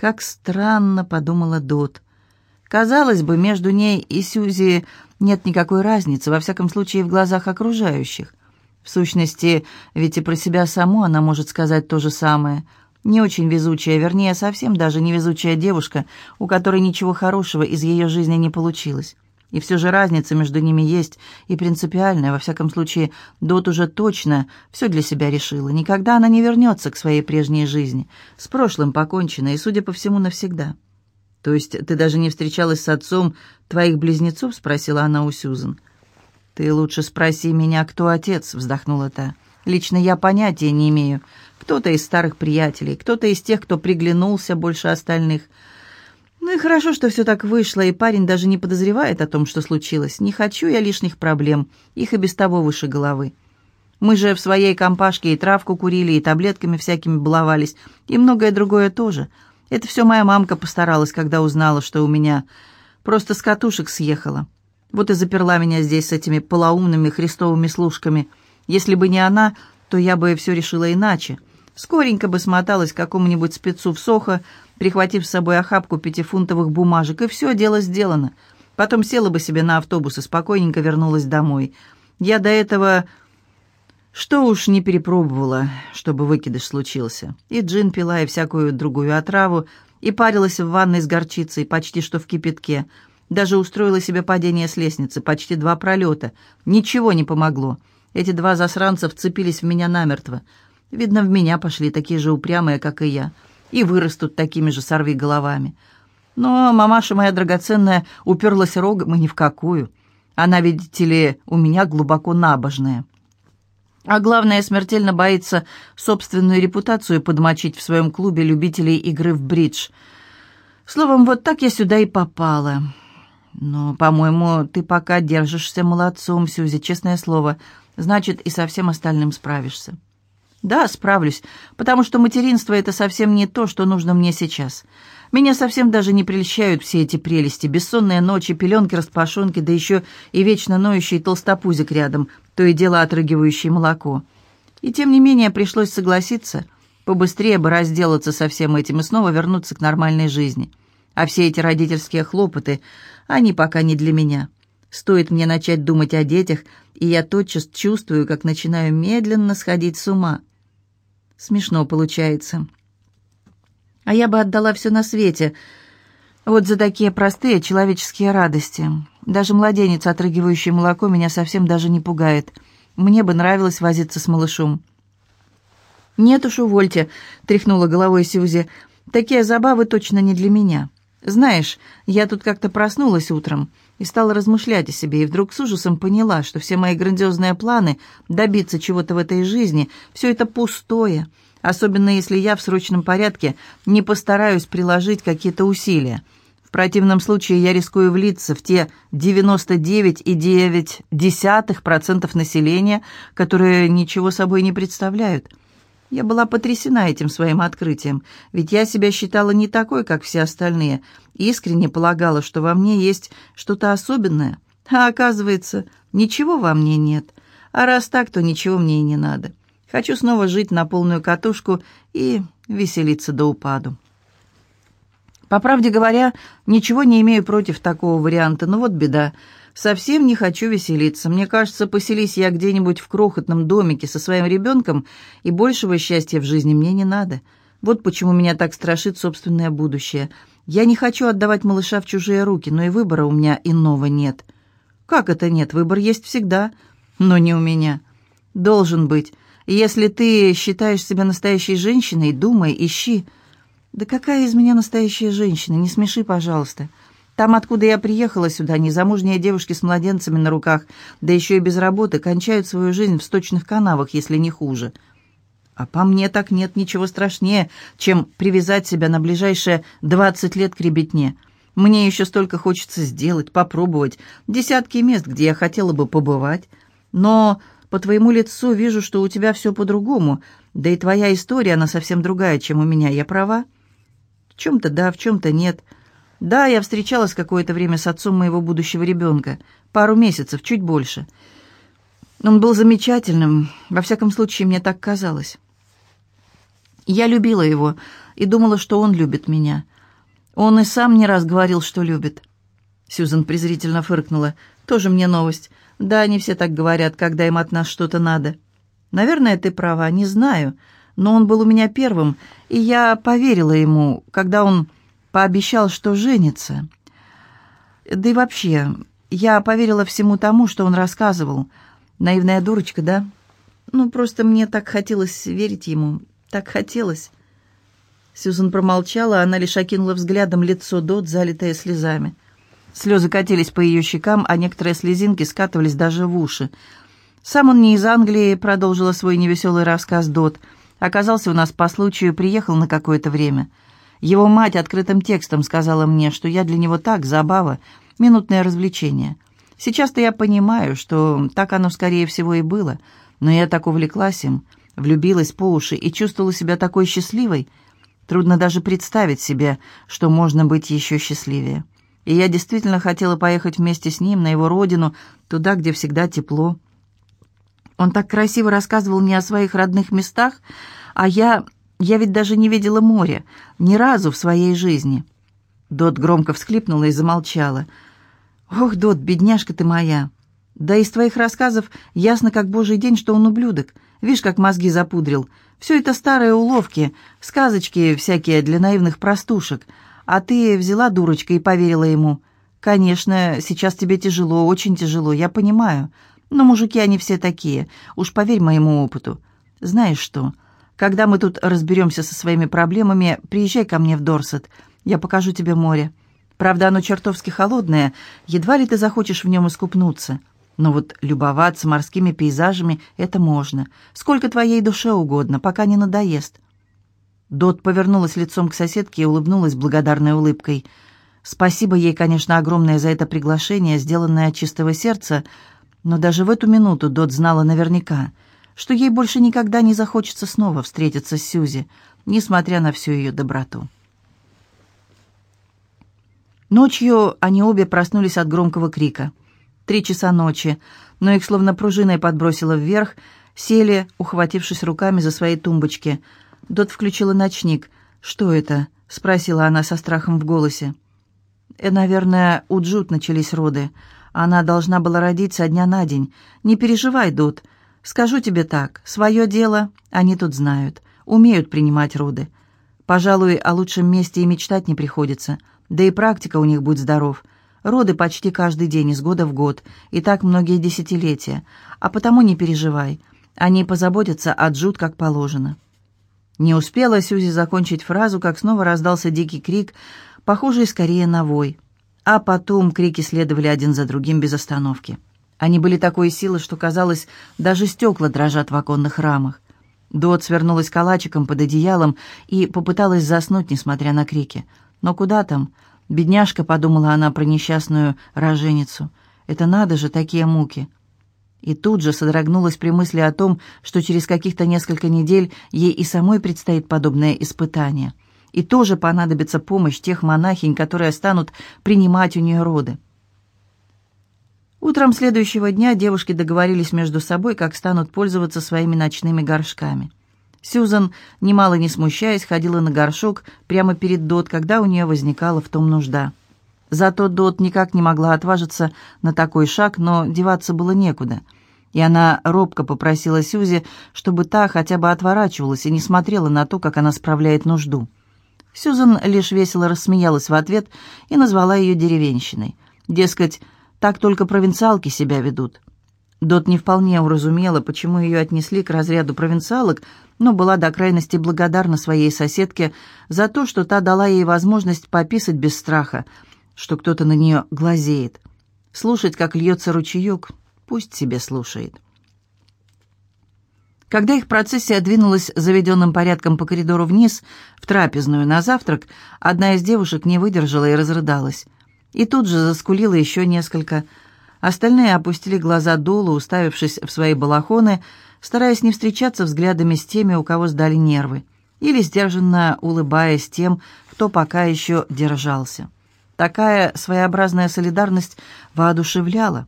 Как странно, подумала Дот. Казалось бы, между ней и Сьюзи нет никакой разницы, во всяком случае, в глазах окружающих. В сущности, ведь и про себя саму она может сказать то же самое. Не очень везучая, вернее, совсем даже невезучая девушка, у которой ничего хорошего из ее жизни не получилось. И все же разница между ними есть, и принципиальная, во всяком случае, Дот уже точно все для себя решила. Никогда она не вернется к своей прежней жизни. С прошлым покончено, и, судя по всему, навсегда. «То есть ты даже не встречалась с отцом твоих близнецов?» — спросила она у Сюзан. «Ты лучше спроси меня, кто отец», — вздохнула та. «Лично я понятия не имею. Кто-то из старых приятелей, кто-то из тех, кто приглянулся больше остальных». Ну и хорошо, что все так вышло, и парень даже не подозревает о том, что случилось. Не хочу я лишних проблем, их и без того выше головы. Мы же в своей компашке и травку курили, и таблетками всякими баловались, и многое другое тоже. Это все моя мамка постаралась, когда узнала, что у меня просто с катушек съехала. Вот и заперла меня здесь с этими полоумными христовыми служками. Если бы не она, то я бы все решила иначе. Скоренько бы смоталась к какому-нибудь спецу в Сохо, прихватив с собой охапку пятифунтовых бумажек, и все, дело сделано. Потом села бы себе на автобус и спокойненько вернулась домой. Я до этого что уж не перепробовала, чтобы выкидыш случился. И джин пила, и всякую другую отраву, и парилась в ванной с горчицей, почти что в кипятке. Даже устроила себе падение с лестницы, почти два пролета. Ничего не помогло. Эти два засранца вцепились в меня намертво. Видно, в меня пошли такие же упрямые, как и я и вырастут такими же сорви головами. Но мамаша моя драгоценная уперлась рогом и ни в какую. Она, видите ли, у меня глубоко набожная. А главное, смертельно боится собственную репутацию подмочить в своем клубе любителей игры в бридж. Словом, вот так я сюда и попала. Но, по-моему, ты пока держишься молодцом, Сюзи, честное слово. Значит, и со всем остальным справишься. «Да, справлюсь, потому что материнство — это совсем не то, что нужно мне сейчас. Меня совсем даже не прельщают все эти прелести, бессонные ночи, пеленки-распашонки, да еще и вечно ноющий толстопузик рядом, то и дело отрыгивающий молоко. И тем не менее пришлось согласиться, побыстрее бы разделаться со всем этим и снова вернуться к нормальной жизни. А все эти родительские хлопоты, они пока не для меня». Стоит мне начать думать о детях, и я тотчас чувствую, как начинаю медленно сходить с ума. Смешно получается. А я бы отдала все на свете. Вот за такие простые человеческие радости. Даже младенец, отрыгивающий молоко, меня совсем даже не пугает. Мне бы нравилось возиться с малышом. «Нет уж, увольте», — тряхнула головой Сюзи. «Такие забавы точно не для меня. Знаешь, я тут как-то проснулась утром и стала размышлять о себе, и вдруг с ужасом поняла, что все мои грандиозные планы добиться чего-то в этой жизни — все это пустое, особенно если я в срочном порядке не постараюсь приложить какие-то усилия. В противном случае я рискую влиться в те 99,9% населения, которые ничего собой не представляют. Я была потрясена этим своим открытием, ведь я себя считала не такой, как все остальные, искренне полагала, что во мне есть что-то особенное. А оказывается, ничего во мне нет. А раз так, то ничего мне и не надо. Хочу снова жить на полную катушку и веселиться до упаду. По правде говоря, ничего не имею против такого варианта, но вот беда — Совсем не хочу веселиться. Мне кажется, поселись я где-нибудь в крохотном домике со своим ребенком, и большего счастья в жизни мне не надо. Вот почему меня так страшит собственное будущее. Я не хочу отдавать малыша в чужие руки, но и выбора у меня иного нет. Как это нет? Выбор есть всегда, но не у меня. Должен быть. Если ты считаешь себя настоящей женщиной, думай, ищи. Да какая из меня настоящая женщина? Не смеши, пожалуйста. Там, откуда я приехала сюда, незамужние девушки с младенцами на руках, да еще и без работы, кончают свою жизнь в сточных канавах, если не хуже. А по мне так нет ничего страшнее, чем привязать себя на ближайшие двадцать лет к ребятне. Мне еще столько хочется сделать, попробовать, десятки мест, где я хотела бы побывать. Но по твоему лицу вижу, что у тебя все по-другому, да и твоя история, она совсем другая, чем у меня, я права? В чем-то да, в чем-то нет». Да, я встречалась какое-то время с отцом моего будущего ребенка. Пару месяцев, чуть больше. Он был замечательным. Во всяком случае, мне так казалось. Я любила его, и думала, что он любит меня. Он и сам не раз говорил, что любит. Сьюзан презрительно фыркнула. «Тоже мне новость. Да, они все так говорят, когда им от нас что-то надо. Наверное, ты права, не знаю. Но он был у меня первым, и я поверила ему, когда он пообещал, что женится. Да и вообще, я поверила всему тому, что он рассказывал. Наивная дурочка, да? Ну, просто мне так хотелось верить ему. Так хотелось. Сьюзан промолчала, она лишь окинула взглядом лицо Дот, залитое слезами. Слезы катились по ее щекам, а некоторые слезинки скатывались даже в уши. «Сам он не из Англии», — продолжила свой невеселый рассказ Дот. «Оказался у нас по случаю, приехал на какое-то время. Его мать открытым текстом сказала мне, что я для него так, забава, минутное развлечение. Сейчас-то я понимаю, что так оно, скорее всего, и было, но я так увлеклась им, влюбилась по уши и чувствовала себя такой счастливой. Трудно даже представить себе, что можно быть еще счастливее. И я действительно хотела поехать вместе с ним на его родину, туда, где всегда тепло. Он так красиво рассказывал мне о своих родных местах, а я... я ведь даже не видела моря, ни разу в своей жизни». Дот громко всхлипнула и замолчала. «Ох, Дот, бедняжка ты моя! Да из твоих рассказов ясно, как божий день, что он ублюдок. Видишь, как мозги запудрил. Все это старые уловки, сказочки всякие для наивных простушек. А ты взяла дурочка и поверила ему. Конечно, сейчас тебе тяжело, очень тяжело, я понимаю. Но мужики, они все такие, уж поверь моему опыту. Знаешь что, когда мы тут разберемся со своими проблемами, приезжай ко мне в Дорсет, я покажу тебе море. Правда, оно чертовски холодное, едва ли ты захочешь в нем искупнуться. Но вот любоваться морскими пейзажами — это можно. Сколько твоей душе угодно, пока не надоест». Дот повернулась лицом к соседке и улыбнулась благодарной улыбкой. Спасибо ей, конечно, огромное за это приглашение, сделанное от чистого сердца, но даже в эту минуту Дот знала наверняка, что ей больше никогда не захочется снова встретиться с Сьюзи, несмотря на всю ее доброту. Ночью они обе проснулись от громкого крика. Три часа ночи, но их словно пружиной подбросило вверх, сели, ухватившись руками за свои тумбочки. Дот включила ночник. «Что это?» — спросила она со страхом в голосе. «Э, «Наверное, у Джут начались роды. Она должна была родить со дня на день. Не переживай, Дот. Скажу тебе так, свое дело они тут знают, умеют принимать роды. Пожалуй, о лучшем месте и мечтать не приходится. Да и практика у них, будь здоров. Роды почти каждый день, из года в год, и так многие десятилетия. А потому не переживай. Они позаботятся о Джуд как положено». Не успела Сюзи закончить фразу, как снова раздался дикий крик, похожий скорее на вой. А потом крики следовали один за другим без остановки. Они были такой силы, что, казалось, даже стекла дрожат в оконных рамах. Дот свернулась калачиком под одеялом и попыталась заснуть, несмотря на крики. Но куда там? Бедняжка, подумала она про несчастную роженицу. Это надо же, такие муки. И тут же содрогнулась при мысли о том, что через каких-то несколько недель ей и самой предстоит подобное испытание — и тоже понадобится помощь тех монахинь, которые станут принимать у нее роды. Утром следующего дня девушки договорились между собой, как станут пользоваться своими ночными горшками. Сьюзан, немало не смущаясь, ходила на горшок прямо перед Дот, когда у нее возникала в том нужда. Зато Дот никак не могла отважиться на такой шаг, но деваться было некуда. И она робко попросила Сьюзи, чтобы та хотя бы отворачивалась и не смотрела на то, как она справляет нужду. Сьюзан лишь весело рассмеялась в ответ и назвала ее деревенщиной. Дескать, так только провинциалки себя ведут. Дот не вполне уразумела, почему ее отнесли к разряду провинциалок, но была до крайности благодарна своей соседке за то, что та дала ей возможность пописать без страха, что кто-то на нее глазеет. Слушать, как льется ручеек, пусть себе слушает. Когда их процессия двинулась заведенным порядком по коридору вниз, в трапезную на завтрак, одна из девушек не выдержала и разрыдалась. И тут же заскулила еще несколько. Остальные опустили глаза долу, уставившись в свои балахоны, стараясь не встречаться взглядами с теми, у кого сдали нервы, или сдержанно улыбаясь тем, кто пока еще держался. Такая своеобразная солидарность воодушевляла.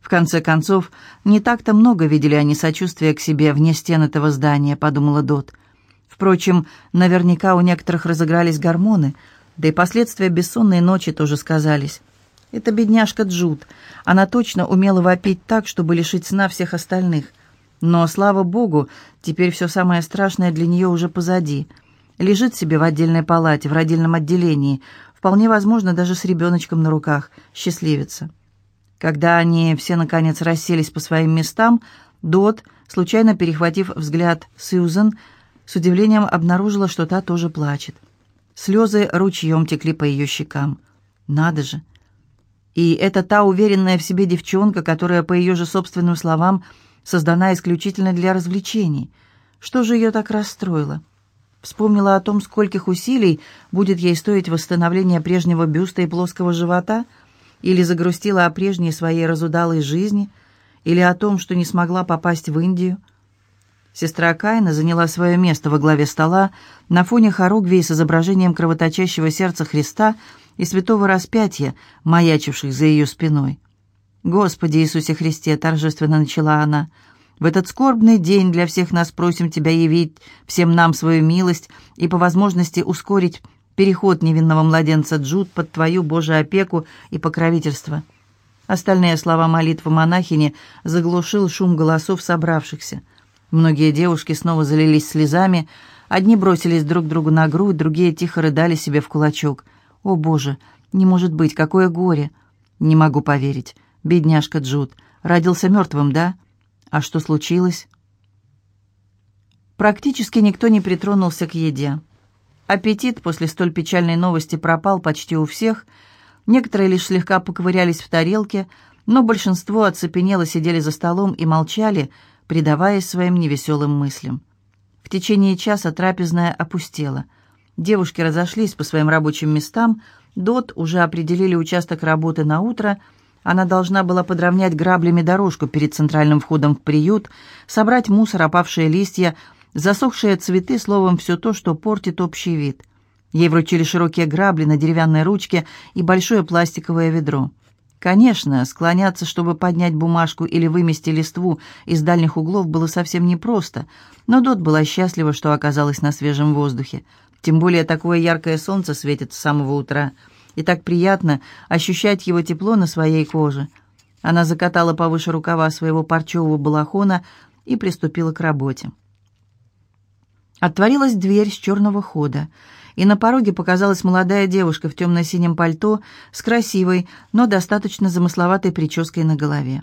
В конце концов, не так-то много видели они сочувствия к себе вне стен этого здания, подумала Дот. Впрочем, наверняка у некоторых разыгрались гормоны, да и последствия бессонной ночи тоже сказались. Это бедняжка Джуд. Она точно умела вопить так, чтобы лишить сна всех остальных. Но, слава богу, теперь все самое страшное для нее уже позади. Лежит себе в отдельной палате, в родильном отделении. Вполне возможно, даже с ребеночком на руках. Счастливица. Когда они все, наконец, расселись по своим местам, Дот, случайно перехватив взгляд Сьюзен, с удивлением обнаружила, что та тоже плачет. Слезы ручьем текли по ее щекам. «Надо же!» И это та уверенная в себе девчонка, которая, по ее же собственным словам, создана исключительно для развлечений. Что же ее так расстроило? Вспомнила о том, скольких усилий будет ей стоить восстановление прежнего бюста и плоского живота? Или загрустила о прежней своей разудалой жизни? Или о том, что не смогла попасть в Индию? Сестра Кайна заняла свое место во главе стола на фоне хоругвей с изображением кровоточащего сердца Христа – и святого распятия, маячивших за ее спиной. «Господи Иисусе Христе!» — торжественно начала она. «В этот скорбный день для всех нас просим Тебя явить всем нам свою милость и по возможности ускорить переход невинного младенца Джуд под Твою Божию опеку и покровительство». Остальные слова молитвы монахини заглушил шум голосов собравшихся. Многие девушки снова залились слезами, одни бросились друг другу на грудь, другие тихо рыдали себе в кулачок. «О, Боже, не может быть, какое горе!» «Не могу поверить. Бедняжка Джуд. Родился мертвым, да? А что случилось?» Практически никто не притронулся к еде. Аппетит после столь печальной новости пропал почти у всех. Некоторые лишь слегка поковырялись в тарелке, но большинство оцепенело сидели за столом и молчали, предаваясь своим невеселым мыслям. В течение часа трапезная опустела – Девушки разошлись по своим рабочим местам. Дот уже определили участок работы на утро. Она должна была подровнять граблями дорожку перед центральным входом в приют, собрать мусор, опавшие листья, засохшие цветы, словом, все то, что портит общий вид. Ей вручили широкие грабли на деревянной ручке и большое пластиковое ведро. Конечно, склоняться, чтобы поднять бумажку или вымести листву из дальних углов было совсем непросто, но Дот была счастлива, что оказалась на свежем воздухе. Тем более такое яркое солнце светит с самого утра, и так приятно ощущать его тепло на своей коже. Она закатала повыше рукава своего парчевого балахона и приступила к работе. Отворилась дверь с черного хода, и на пороге показалась молодая девушка в темно-синем пальто с красивой, но достаточно замысловатой прической на голове.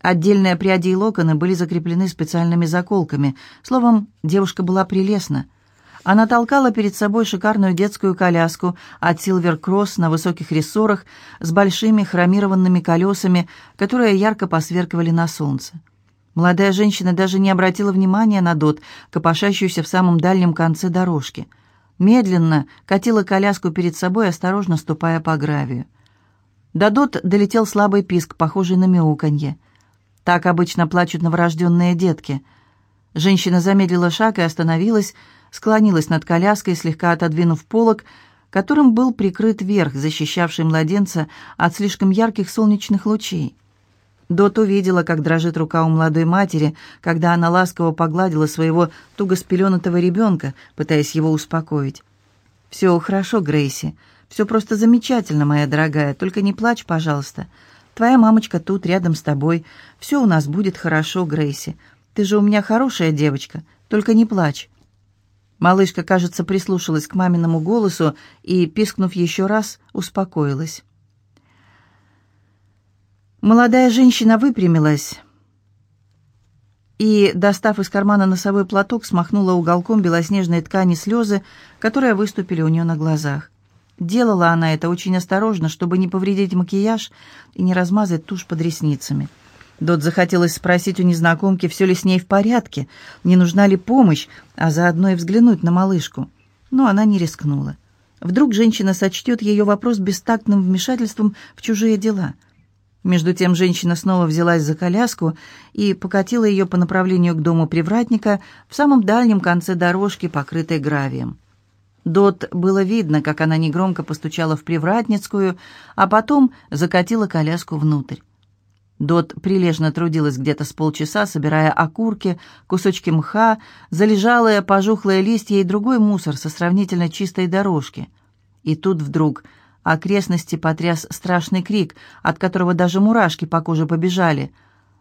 Отдельные пряди и локоны были закреплены специальными заколками. Словом, девушка была прелестна — она толкала перед собой шикарную детскую коляску от Silver Cross на высоких рессорах с большими хромированными колесами, которые ярко посверкивали на солнце. Молодая женщина даже не обратила внимания на Дот, копошащуюся в самом дальнем конце дорожки. Медленно катила коляску перед собой, осторожно ступая по гравию. До Дот долетел слабый писк, похожий на мяуканье. Так обычно плачут новорожденные детки. Женщина замедлила шаг и остановилась, склонилась над коляской, слегка отодвинув полог, которым был прикрыт верх, защищавший младенца от слишком ярких солнечных лучей. Дот увидела, как дрожит рука у молодой матери, когда она ласково погладила своего туго спеленутого ребенка, пытаясь его успокоить. «Все хорошо, Грейси. Все просто замечательно, моя дорогая. Только не плачь, пожалуйста. Твоя мамочка тут, рядом с тобой. Все у нас будет хорошо, Грейси. Ты же у меня хорошая девочка. Только не плачь. Малышка, кажется, прислушалась к маминому голосу и, пискнув еще раз, успокоилась. Молодая женщина выпрямилась и, достав из кармана носовой платок, смахнула уголком белоснежной ткани слезы, которые выступили у нее на глазах. Делала она это очень осторожно, чтобы не повредить макияж и не размазать тушь под ресницами. Дот захотелось спросить у незнакомки, все ли с ней в порядке, не нужна ли помощь, а заодно и взглянуть на малышку. Но она не рискнула. Вдруг женщина сочтет ее вопрос бестактным вмешательством в чужие дела. Между тем женщина снова взялась за коляску и покатила ее по направлению к дому привратника в самом дальнем конце дорожки, покрытой гравием. Дот было видно, как она негромко постучала в привратницкую, а потом закатила коляску внутрь. Дот прилежно трудилась где-то с полчаса, собирая окурки, кусочки мха, залежалые пожухлые листья и другой мусор со сравнительно чистой дорожки. И тут вдруг окрестности потряс страшный крик, от которого даже мурашки по коже побежали.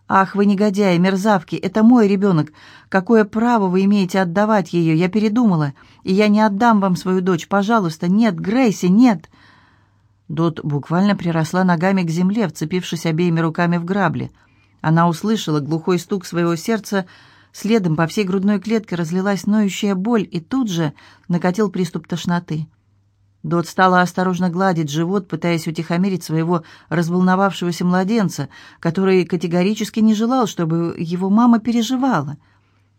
«Ах, вы негодяи, мерзавки, это мой ребенок! Какое право вы имеете отдавать ее? Я передумала, и я не отдам вам свою дочь, пожалуйста! Нет, Грейси, нет!» Дот буквально приросла ногами к земле, вцепившись обеими руками в грабли. Она услышала глухой стук своего сердца, следом по всей грудной клетке разлилась ноющая боль, и тут же накатил приступ тошноты. Дот стала осторожно гладить живот, пытаясь утихомирить своего разволновавшегося младенца, который категорически не желал, чтобы его мама переживала.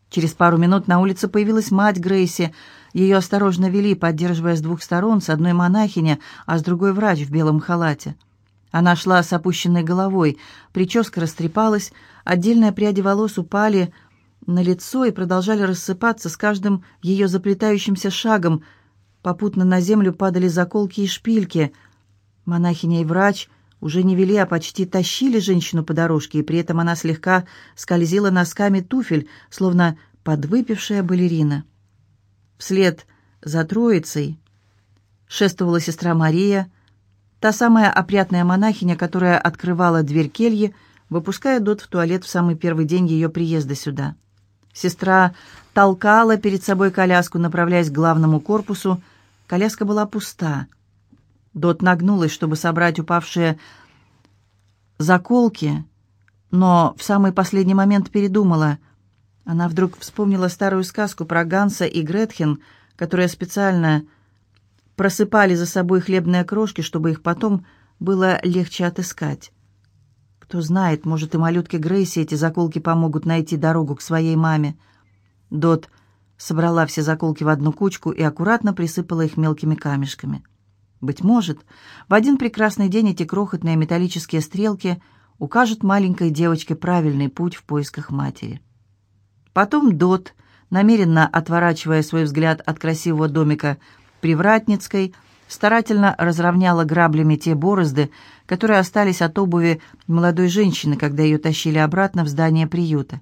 Через пару минут на улице появилась мать Грейси, ее осторожно вели, поддерживая с двух сторон, с одной монахиня, а с другой врач в белом халате. Она шла с опущенной головой, прическа растрепалась, отдельные пряди волос упали на лицо и продолжали рассыпаться с каждым ее заплетающимся шагом. Попутно на землю падали заколки и шпильки. Монахиня и врач уже не вели, а почти тащили женщину по дорожке, и при этом она слегка скользила носками туфель, словно подвыпившая балерина. Вслед за троицей шествовала сестра Мария, та самая опрятная монахиня, которая открывала дверь кельи, выпуская Дот в туалет в самый первый день ее приезда сюда. Сестра толкала перед собой коляску, направляясь к главному корпусу. Коляска была пуста. Дот нагнулась, чтобы собрать упавшие заколки, но в самый последний момент передумала. Она вдруг вспомнила старую сказку про Ганса и Гретхен, которые специально просыпали за собой хлебные крошки, чтобы их потом было легче отыскать. Кто знает, может, и малютке Грейси эти заколки помогут найти дорогу к своей маме. Дот собрала все заколки в одну кучку и аккуратно присыпала их мелкими камешками. Быть может, в один прекрасный день эти крохотные металлические стрелки укажут маленькой девочке правильный путь в поисках матери. Потом Дот, намеренно отворачивая свой взгляд от красивого домика Привратницкой, старательно разровняла граблями те борозды, которые остались от обуви молодой женщины, когда ее тащили обратно в здание приюта.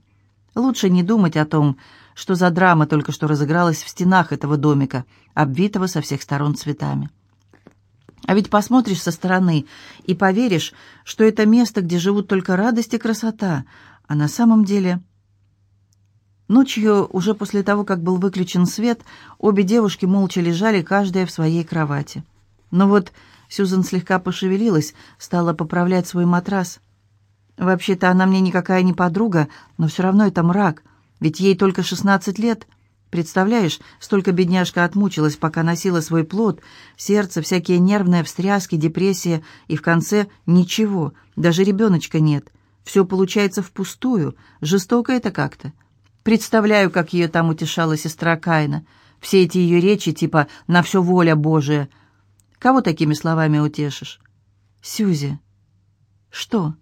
Лучше не думать о том, что за драма только что разыгралась в стенах этого домика, обвитого со всех сторон цветами. А ведь посмотришь со стороны и поверишь, что это место, где живут только радость и красота, а на самом деле Ночью, уже после того, как был выключен свет, обе девушки молча лежали, каждая в своей кровати. Но вот Сюзан слегка пошевелилась, стала поправлять свой матрас. «Вообще-то она мне никакая не подруга, но все равно это мрак, ведь ей только шестнадцать лет. Представляешь, столько бедняжка отмучилась, пока носила свой плод, сердце, всякие нервные встряски, депрессия, и в конце ничего, даже ребеночка нет. Все получается впустую, жестоко это как-то». Представляю, как ее там утешала сестра Каина. Все эти ее речи типа «на все воля Божия». Кого такими словами утешишь? Сюзи. Что?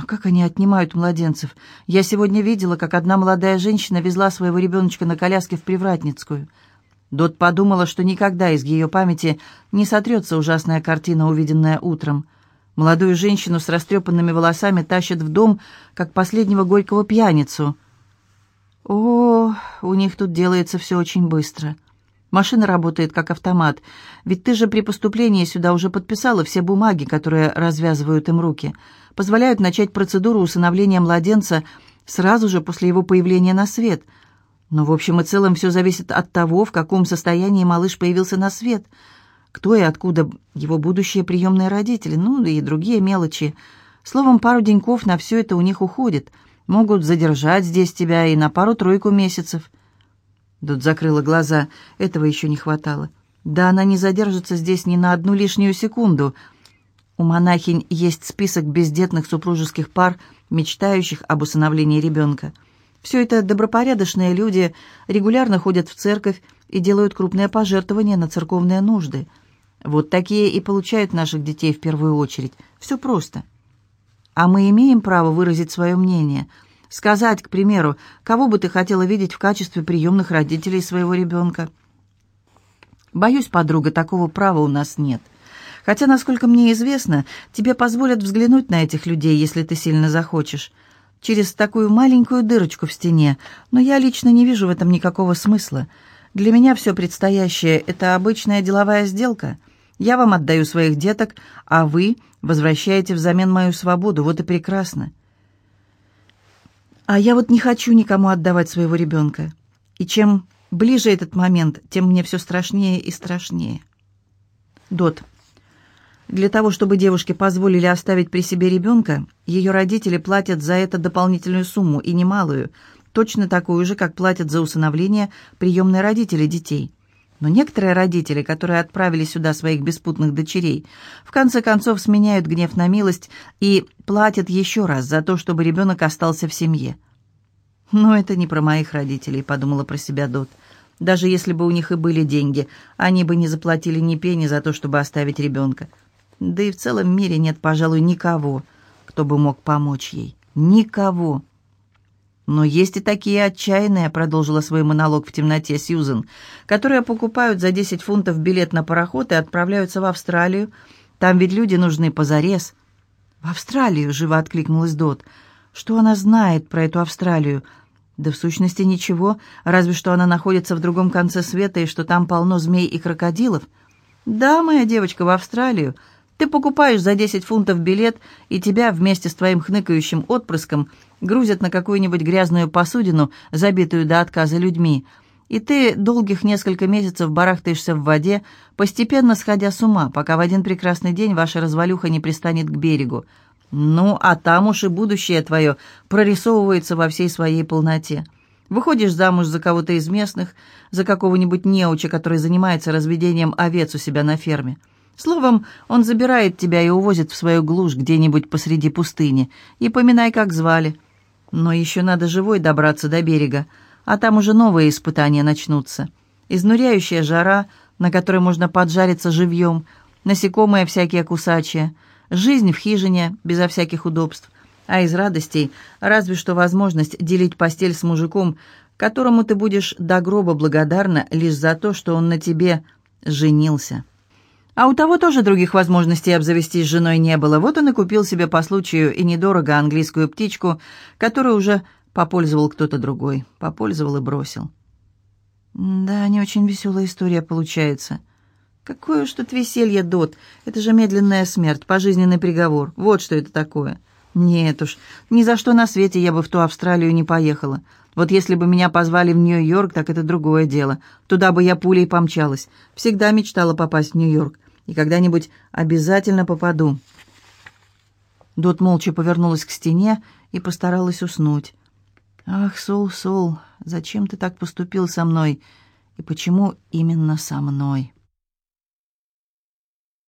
А как они отнимают младенцев? Я сегодня видела, как одна молодая женщина везла своего ребеночка на коляске в Привратницкую. Дот подумала, что никогда из ее памяти не сотрется ужасная картина, увиденная утром. Молодую женщину с растрепанными волосами тащат в дом, как последнего горького пьяницу — о, у них тут делается все очень быстро. Машина работает как автомат. Ведь ты же при поступлении сюда уже подписала все бумаги, которые развязывают им руки. Позволяют начать процедуру усыновления младенца сразу же после его появления на свет. Но в общем и целом все зависит от того, в каком состоянии малыш появился на свет. Кто и откуда его будущие приемные родители, ну и другие мелочи. Словом, пару деньков на все это у них уходит – Могут задержать здесь тебя и на пару-тройку месяцев». Тут закрыла глаза. Этого еще не хватало. Да она не задержится здесь ни на одну лишнюю секунду. У монахинь есть список бездетных супружеских пар, мечтающих об усыновлении ребенка. Все это добропорядочные люди, регулярно ходят в церковь и делают крупные пожертвования на церковные нужды. Вот такие и получают наших детей в первую очередь. Все просто. А мы имеем право выразить свое мнение, сказать, к примеру, кого бы ты хотела видеть в качестве приемных родителей своего ребенка. Боюсь, подруга, такого права у нас нет. Хотя, насколько мне известно, тебе позволят взглянуть на этих людей, если ты сильно захочешь. Через такую маленькую дырочку в стене. Но я лично не вижу в этом никакого смысла. Для меня все предстоящее — это обычная деловая сделка. Я вам отдаю своих деток, а вы возвращаете взамен мою свободу. Вот и прекрасно. А я вот не хочу никому отдавать своего ребенка. И чем ближе этот момент, тем мне все страшнее и страшнее. Дот. Для того, чтобы девушке позволили оставить при себе ребенка, ее родители платят за это дополнительную сумму, и немалую, точно такую же, как платят за усыновление приемные родители детей. Но некоторые родители, которые отправили сюда своих беспутных дочерей, в конце концов сменяют гнев на милость и платят еще раз за то, чтобы ребенок остался в семье. «Но это не про моих родителей», — подумала про себя Дот. «Даже если бы у них и были деньги, они бы не заплатили ни пени за то, чтобы оставить ребенка. Да и в целом мире нет, пожалуй, никого, кто бы мог помочь ей. Никого. Но есть и такие отчаянные, продолжила свой монолог в темноте Сьюзен, которые покупают за 10 фунтов билет на пароход и отправляются в Австралию. Там ведь люди нужны позарез. В Австралию, живо откликнулась Дот. Что она знает про эту Австралию? Да в сущности ничего, разве что она находится в другом конце света и что там полно змей и крокодилов. Да, моя девочка, в Австралию, ты покупаешь за 10 фунтов билет, и тебя вместе с твоим хныкающим отпрыском грузят на какую-нибудь грязную посудину, забитую до отказа людьми, и ты долгих несколько месяцев барахтаешься в воде, постепенно сходя с ума, пока в один прекрасный день ваша развалюха не пристанет к берегу. Ну, а там уж и будущее твое прорисовывается во всей своей полноте. Выходишь замуж за кого-то из местных, за какого-нибудь неуча, который занимается разведением овец у себя на ферме. Словом, он забирает тебя и увозит в свою глушь где-нибудь посреди пустыни. И поминай, как звали. Но еще надо живой добраться до берега, а там уже новые испытания начнутся. Изнуряющая жара, на которой можно поджариться живьем, насекомые всякие кусачие, жизнь в хижине безо всяких удобств, а из радостей разве что возможность делить постель с мужиком, которому ты будешь до гроба благодарна лишь за то, что он на тебе женился». А у того тоже других возможностей обзавестись женой не было. Вот он и купил себе по случаю и недорого английскую птичку, которую уже попользовал кто-то другой. Попользовал и бросил. Да, не очень веселая история получается. Какое уж тут веселье, Дот. Это же медленная смерть, пожизненный приговор. Вот что это такое. Нет уж, ни за что на свете я бы в ту Австралию не поехала. Вот если бы меня позвали в Нью-Йорк, так это другое дело. Туда бы я пулей помчалась. Всегда мечтала попасть в Нью-Йорк. И когда-нибудь обязательно попаду. Дот молча повернулась к стене и постаралась уснуть. «Ах, Сол, Сол, зачем ты так поступил со мной? И почему именно со мной?»